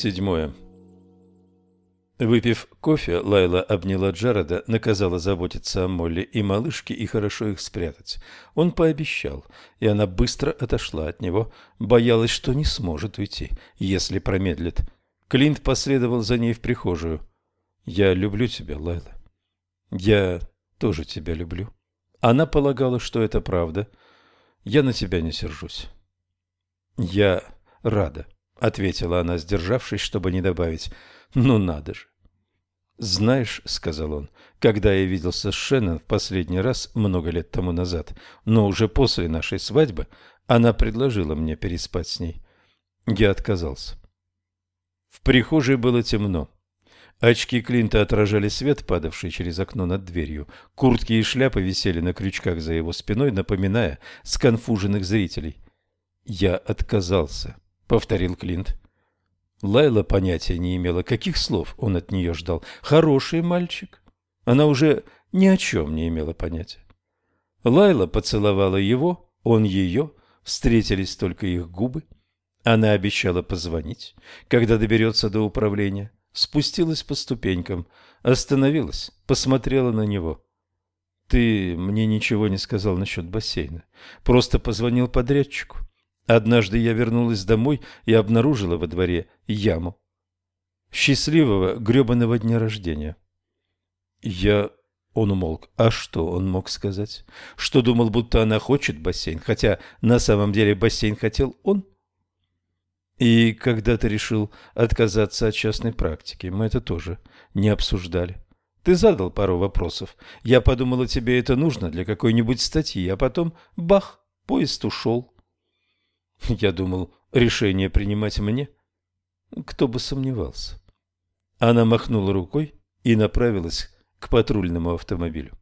Седьмое. Выпив кофе, Лайла обняла Джареда, наказала заботиться о Молли и малышке и хорошо их спрятать. Он пообещал, и она быстро отошла от него, боялась, что не сможет уйти, если промедлит. Клинт последовал за ней в прихожую. «Я люблю тебя, Лайла. Я тоже тебя люблю». Она полагала, что это правда. «Я на тебя не сержусь». «Я рада» ответила она, сдержавшись, чтобы не добавить. Ну надо же. Знаешь, сказал он, когда я виделся с Шеннон в последний раз много лет тому назад, но уже после нашей свадьбы, она предложила мне переспать с ней. Я отказался. В прихожей было темно. Очки Клинта отражали свет, падавший через окно над дверью. Куртки и шляпы висели на крючках за его спиной, напоминая сконфуженных зрителей. Я отказался повторил Клинт. Лайла понятия не имела, каких слов он от нее ждал. Хороший мальчик. Она уже ни о чем не имела понятия. Лайла поцеловала его, он ее, встретились только их губы. Она обещала позвонить, когда доберется до управления. Спустилась по ступенькам, остановилась, посмотрела на него. «Ты мне ничего не сказал насчет бассейна. Просто позвонил подрядчику. Однажды я вернулась домой и обнаружила во дворе яму. Счастливого гребаного дня рождения. Я... Он умолк. А что он мог сказать? Что думал, будто она хочет бассейн, хотя на самом деле бассейн хотел он? И когда ты решил отказаться от частной практики, мы это тоже не обсуждали. Ты задал пару вопросов. Я подумала, тебе это нужно для какой-нибудь статьи, а потом бах, поезд ушел. Я думал, решение принимать мне? Кто бы сомневался. Она махнула рукой и направилась к патрульному автомобилю.